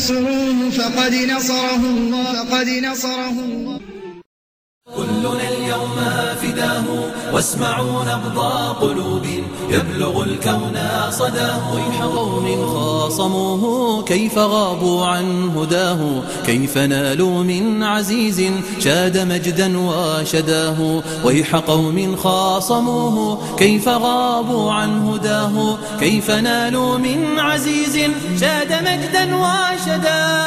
تنصروه فقد نصره الله فقد نصره الله. كلنا اليوم فداه واسمعوا نبض قلوب يبلغ الكون صداه ويح قوم خاصموه. كيف غابوا عن هداه؟ كيف نالوا من عزيز شاد مجدا وشداه ويح قوم خاصموه. كيف غابوا عن هداه؟ كيف نالوا من عزيز شاد مجدا وشداه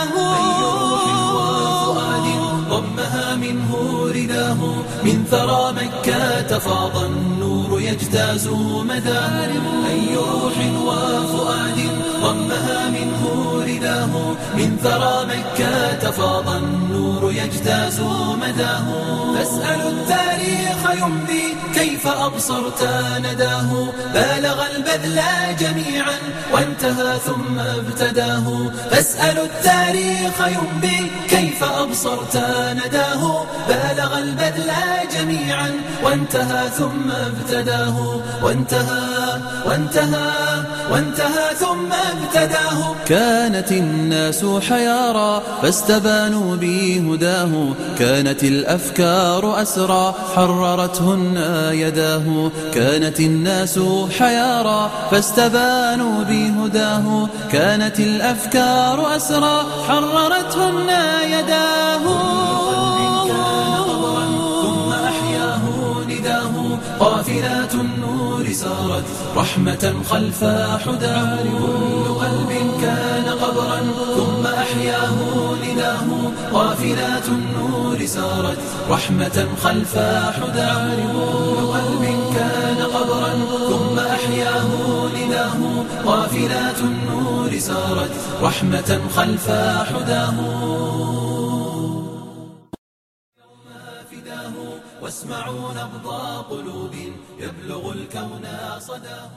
رداه من ثرى مكة فاض النور يجتاز مداه أي روح وفؤاد ضمها منه رداه من ثرى مكة فاض النور يجتاز مداه. فاسألوا التاريخ يمضي كيف أبصرت نداه. بالغ البذل جميعا وانتهى ثم ابتداه. فاسألوا التاريخ يمضي كيف أبصرت نداه. بالغ البذل جميعا. وانتهى ثم ابتداه. وانتهى وانتهى وانتهى ثم ابتداه. كانت الناس حيارى فاستبانوا بهداه. كانت الأفكار أسرى حررتهن يداه. كانت الناس حيارى فاستبانوا بهداه. كانت الأفكار أسرى حررتهن يداه. قافلات النور سارت رحمة خلف حداه كل قلب كان قبرا ثم أحياه نداه قافلات النور سارت رحمة خلف حداه كل قلب كان قبرا ثم أحياه نداه قافلات النور سارت رحمة خلف حداه. واسمعوا نبض قلوب يبلغ الكون صداه.